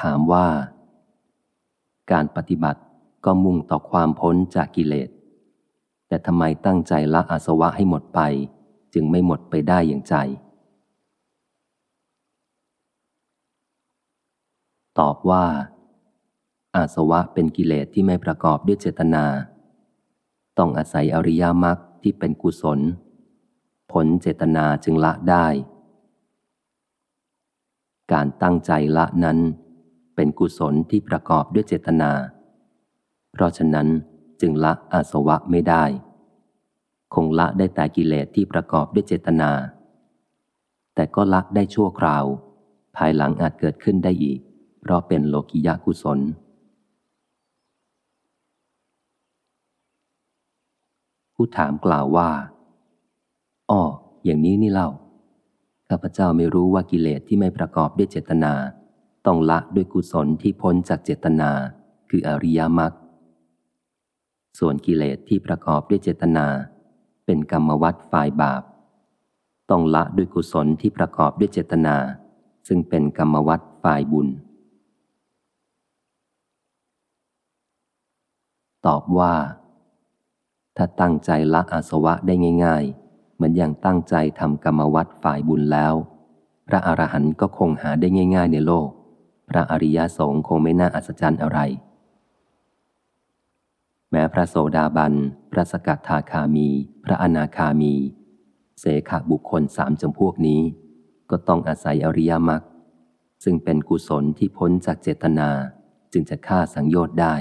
ถามว่า การปฏิบัติก็มุ่งต่อความพ้นจากกิเลส แต่ทำไมตั้งใจละอาสวะให้หมดไป จึงไม่หมดไปได้อย่างใจ ตอบว่า อาสวะเป็นกิเลสที่ไม่ประกอบด้วยเจตนา ต้องอาศัยอริยมรรคที่เป็นกุศล ผลเจตนาจึงละได้ การตั้งใจละนั้น เป็นกุศลที่ประกอบด้วยเจตนา เพราะฉะนั้นจึงละอาสวะไม่ได้ คงละได้แต่กิเลสที่ประกอบด้วยเจตนา แต่ก็ละได้ชั่วคราว ภายหลังอาจเกิดขึ้นได้อีก เพราะเป็นโลกิยากุศล ผู้ถามกล่าวว่าอ้ออย่างนี้นี่เล่าข้าพเจ้าไม่รู้ว่ากิเลสที่ไม่ประกอบด้วยเจตนา ต้องละด้วยกุศลที่พ้นจากเจตนา คืออริยมรรค ส่วนกิเลสที่ประกอบด้วยเจตนา เป็นกรรมวัฏฝ่ายบาป ต้องละด้วยกุศลที่ประกอบด้วยเจตนา ซึ่งเป็นกรรมวัฏฝ่ายบุญ ตอบว่า ถ้าตั้งใจละอาสวะได้ง่าย ๆ เหมือนอย่างตั้งใจทำกรรมวัฏฝ่ายบุญแล้วพระอรหันต์ก็คงหาได้ง่าย ๆ ในโลก พระอริยสงฆ์คงไม่น่าอัศจรรย์อะไร แม้พระโสดาบัน พระสกัดทาคามี พระอนาคามี เสขบุคคลสามจำพวกนี้ ก็ต้องอาศัยอริยมรรคซึ่งเป็นกุศลที่พ้นจากเจตนาจึงจะฆ่าสังโยชน์ได้